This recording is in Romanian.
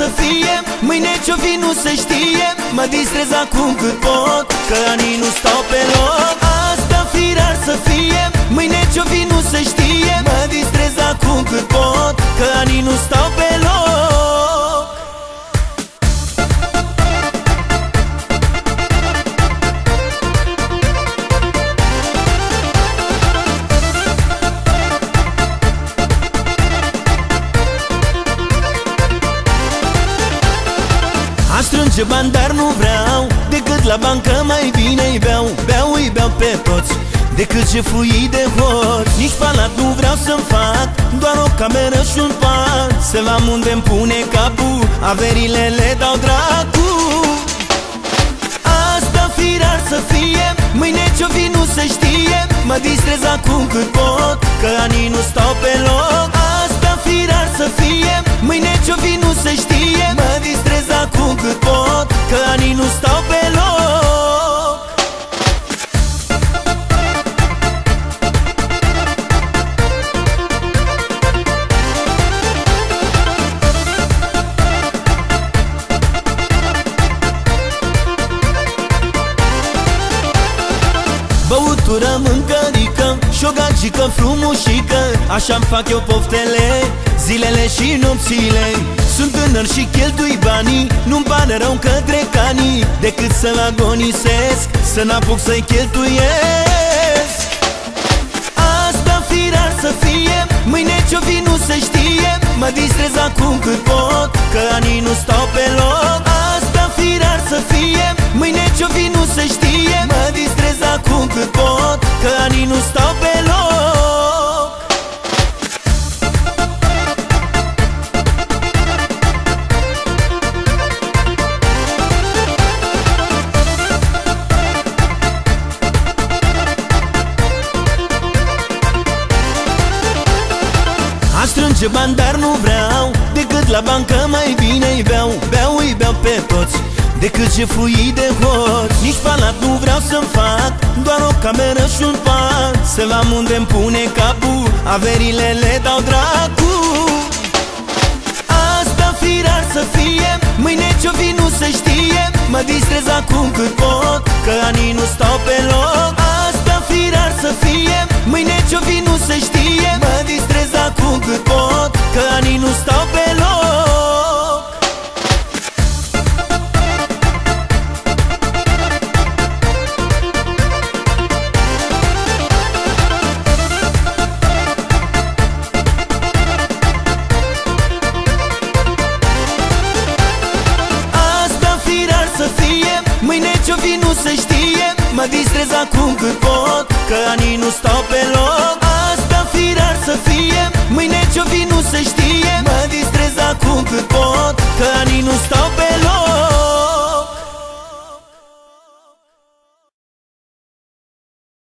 să fie. Mâine ce-o fi nu se știe. Mă distrez acum cât pot Că anii nu stau pe loc. Asta firar să fie. Mâine ce-o fi nu se știe. Mă distrez acum cât pot Că anii nu stau pe loc Aș strânge bani, dar nu vreau. Decât la bancă mai bine îi beau. Beau, îi beau pe toți. Decât jefuii de hoți. Nici palat nu vreau să-mi fac. Doar o cameră și un pat. Să am unde-mi pune capul. Averile le dau dracu. Asta firar să fie. Mâine ce-o fi nu se știe. Mă distrez acum cât pot Băutură mâncărică și o gagică frumușică Așa-mi fac eu poftele, zilele și nopțile. Sunt tânăr și cheltui banii Nu-mi pare rău către canii Decât să agonisesc Să n-apuc să-i cheltuiesc. Asta firar să fie Mâine ce-o fi nu se știe. Mă distrez acum cât pot Că anii nu stau pe loc Aș strânge bani, dar nu vreau Decât la bancă mai bine îi beau. Beau, îi beau pe toți Decât jefuii de hoți Nici palat nu vreau să-mi fac Doar o cameră și un pat. Să am unde-mi pune capul Averile le dau dracu. Asta firar să fie Mâine ce-o fi nu se știe. Mă distrez acum cât pot Că anii nu stau pe loc